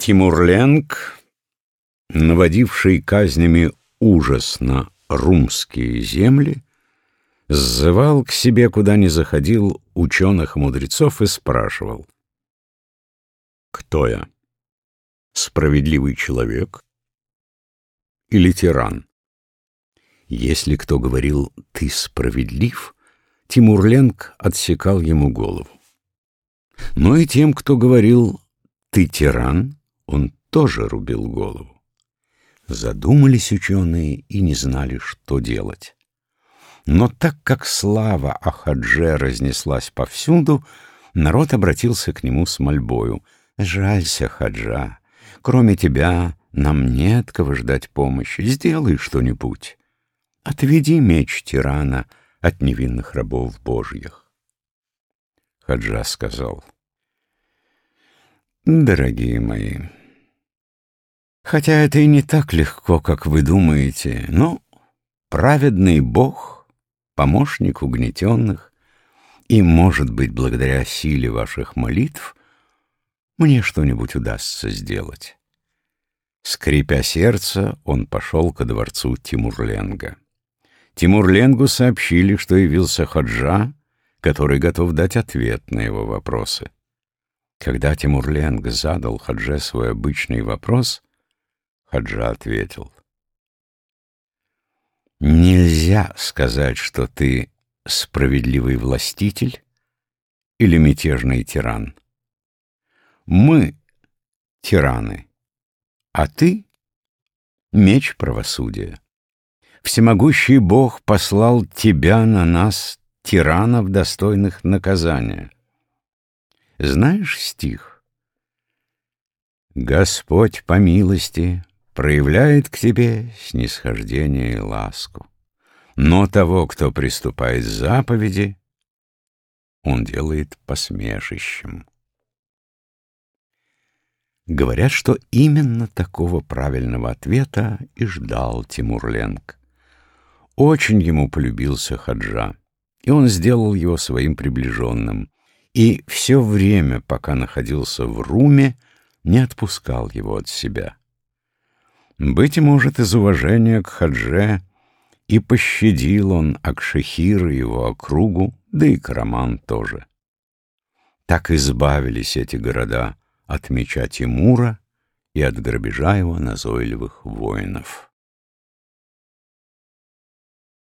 Тимурленг, наводивший казнями ужас на румские земли, сзывал к себе, куда ни заходил, ученых-мудрецов и спрашивал. «Кто я? Справедливый человек или тиран?» Если кто говорил «ты справедлив», Тимурленг отсекал ему голову. Но и тем, кто говорил «ты тиран», он тоже рубил голову. Задумались ученые и не знали, что делать. Но так как слава о Хадже разнеслась повсюду, народ обратился к нему с мольбою. «Жалься, Хаджа, кроме тебя нам нет кого ждать помощи, сделай что-нибудь. Отведи меч тирана от невинных рабов божьих». Хаджа сказал, «Дорогие мои, Хотя это и не так легко, как вы думаете, но праведный Бог, помощник угнетенных, и, может быть, благодаря силе ваших молитв, мне что-нибудь удастся сделать. Скрипя сердце, он пошел ко дворцу Тимурленга. Тимурленгу сообщили, что явился Хаджа, который готов дать ответ на его вопросы. Когда Тимурленг задал Хадже свой обычный вопрос — Хаджа ответил. Нельзя сказать, что ты справедливый властитель или мятежный тиран. Мы — тираны, а ты — меч правосудия. Всемогущий Бог послал тебя на нас, тиранов, достойных наказания. Знаешь стих? Господь по милости проявляет к тебе снисхождение и ласку. Но того, кто приступает к заповеди, он делает посмешищем. Говорят, что именно такого правильного ответа и ждал Тимурленг. Очень ему полюбился Хаджа, и он сделал его своим приближенным, и все время, пока находился в Руме, не отпускал его от себя. Быть может, из уважения к Хадже и пощадил он Акшехир и его округу, да и Караман тоже. Так избавились эти города от меча Тимура и от грабежа его назойливых воинов.